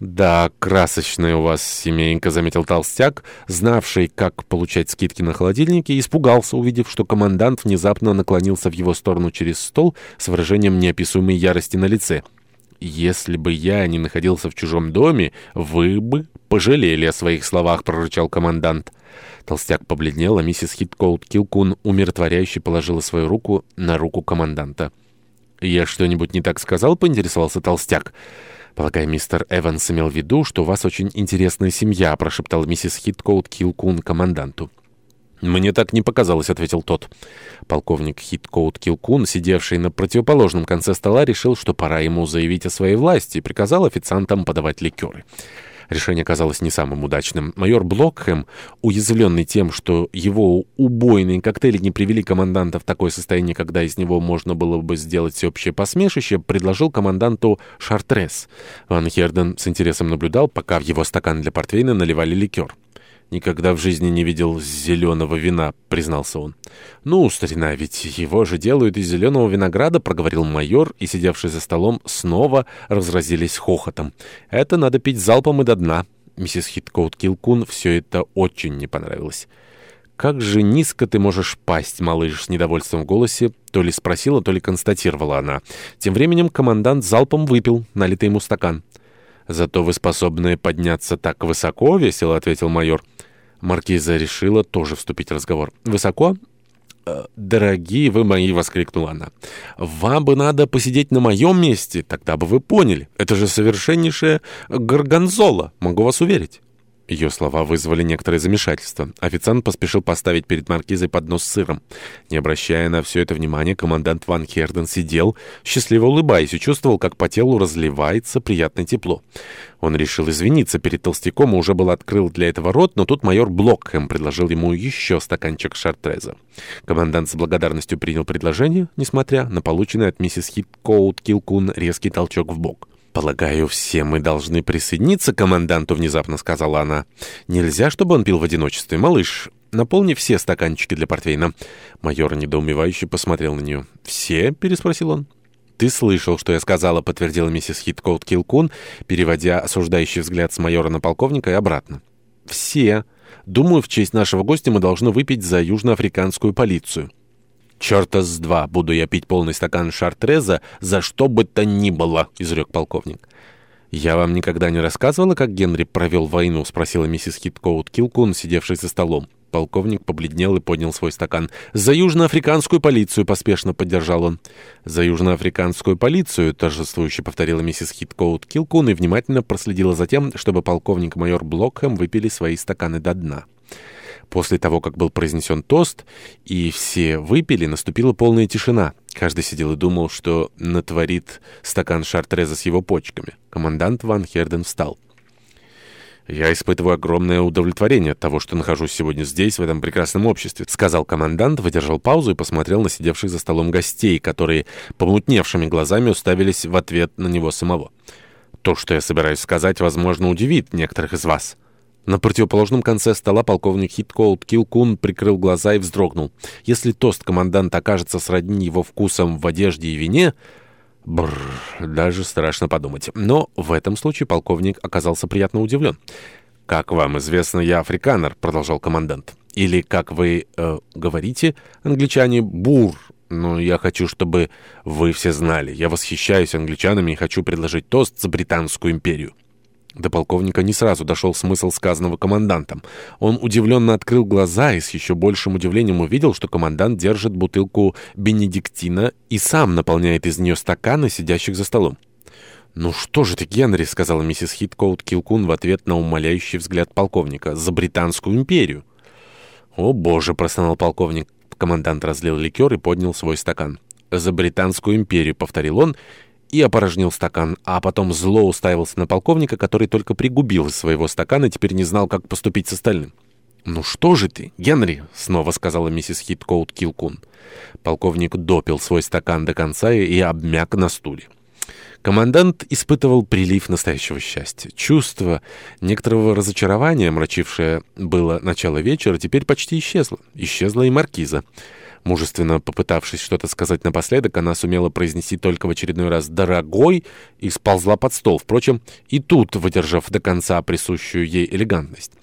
«Да, красочная у вас семейка», — заметил толстяк, знавший, как получать скидки на холодильнике, испугался, увидев, что командант внезапно наклонился в его сторону через стол с выражением неописуемой ярости на лице. «Если бы я не находился в чужом доме, вы бы пожалели о своих словах», — прорычал командант. Толстяк побледнел, а миссис Хиткоут Килкун умиротворяюще положила свою руку на руку команданта. «Я что-нибудь не так сказал?» — поинтересовался толстяк. «Толстяк». «Полагаю, мистер Эванс имел в виду, что у вас очень интересная семья», — прошептал миссис Хиткоут Килкун команданту. «Мне так не показалось», — ответил тот. Полковник Хиткоут Килкун, сидевший на противоположном конце стола, решил, что пора ему заявить о своей власти и приказал официантам подавать ликеры. Решение казалось не самым удачным. Майор Блокхэм, уязвленный тем, что его убойные коктейли не привели команданта в такое состояние, когда из него можно было бы сделать всеобщее посмешище, предложил команданту Шартрес. Ван Херден с интересом наблюдал, пока в его стакан для портвейна наливали ликер. «Никогда в жизни не видел зеленого вина», — признался он. «Ну, старина, ведь его же делают из зеленого винограда», — проговорил майор, и, сидевшие за столом, снова разразились хохотом. «Это надо пить залпом и до дна». Миссис Хиткоут Килкун все это очень не понравилось. «Как же низко ты можешь пасть, малыш!» — с недовольством в голосе то ли спросила, то ли констатировала она. Тем временем командант залпом выпил налитый ему стакан. «Зато вы способны подняться так высоко», — весело ответил майор. Маркиза решила тоже вступить в разговор. «Высоко?» э, «Дорогие вы мои!» — воскликнула она. «Вам бы надо посидеть на моем месте, тогда бы вы поняли. Это же совершеннейшая горгонзола, могу вас уверить». Ее слова вызвали некоторое замешательство. Официант поспешил поставить перед маркизой поднос с сыром. Не обращая на все это внимания, командант Ван Херден сидел, счастливо улыбаясь, и чувствовал, как по телу разливается приятное тепло. Он решил извиниться перед толстяком и уже был открыл для этого рот, но тут майор Блокхэм предложил ему еще стаканчик шартреза. Командант с благодарностью принял предложение, несмотря на полученный от миссис Хиткоут Килкун резкий толчок в бок. «Полагаю, все мы должны присоединиться к команданту», — внезапно сказала она. «Нельзя, чтобы он пил в одиночестве. Малыш, наполни все стаканчики для портвейна». Майор недоумевающе посмотрел на нее. «Все?» — переспросил он. «Ты слышал, что я сказала», — подтвердила миссис Хиткоут Килкун, переводя осуждающий взгляд с майора на полковника и обратно. «Все. Думаю, в честь нашего гостя мы должны выпить за южноафриканскую полицию». «Черта с два буду я пить полный стакан шартреза за что бы то ни было», — изрек полковник. «Я вам никогда не рассказывала, как Генри провел войну?» — спросила миссис Хиткоут Килкун, сидевший за столом. Полковник побледнел и поднял свой стакан. «За южноафриканскую полицию!» — поспешно поддержал он. «За южноафриканскую полицию!» — торжествующе повторила миссис Хиткоут Килкун и внимательно проследила за тем, чтобы полковник майор Блокхэм выпили свои стаканы до дна. После того, как был произнесен тост, и все выпили, наступила полная тишина. Каждый сидел и думал, что натворит стакан шартреза с его почками. Командант Ван Херден встал. «Я испытываю огромное удовлетворение от того, что нахожусь сегодня здесь, в этом прекрасном обществе», — сказал командант, выдержал паузу и посмотрел на сидевших за столом гостей, которые помутневшими глазами уставились в ответ на него самого. «То, что я собираюсь сказать, возможно, удивит некоторых из вас». На противоположном конце стола полковник Хиткоут Килкун прикрыл глаза и вздрогнул. Если тост команданта окажется сродни его вкусом в одежде и вине... Бррр, даже страшно подумать. Но в этом случае полковник оказался приятно удивлен. «Как вам известно, я африканер», — продолжал командант. «Или, как вы э, говорите, англичане, бур. Но я хочу, чтобы вы все знали. Я восхищаюсь англичанами и хочу предложить тост за Британскую империю». До полковника не сразу дошел смысл сказанного командантом. Он удивленно открыл глаза и с еще большим удивлением увидел, что командант держит бутылку бенедиктина и сам наполняет из нее стаканы, сидящих за столом. «Ну что же ты, Генри», — сказала миссис Хиткоут Килкун в ответ на умоляющий взгляд полковника, — «за Британскую империю». «О боже», — простонал полковник. Командант разлил ликер и поднял свой стакан. «За Британскую империю», — повторил он, и опорожнил стакан, а потом зло уставился на полковника, который только пригубил из своего стакана и теперь не знал, как поступить с остальным. «Ну что же ты, Генри?» — снова сказала миссис Хиткоут Килкун. Полковник допил свой стакан до конца и обмяк на стуле. Командант испытывал прилив настоящего счастья. Чувство некоторого разочарования, мрачившее было начало вечера, теперь почти исчезло. Исчезла и маркиза. Мужественно попытавшись что-то сказать напоследок, она сумела произнести только в очередной раз «дорогой» и сползла под стол, впрочем, и тут выдержав до конца присущую ей элегантность.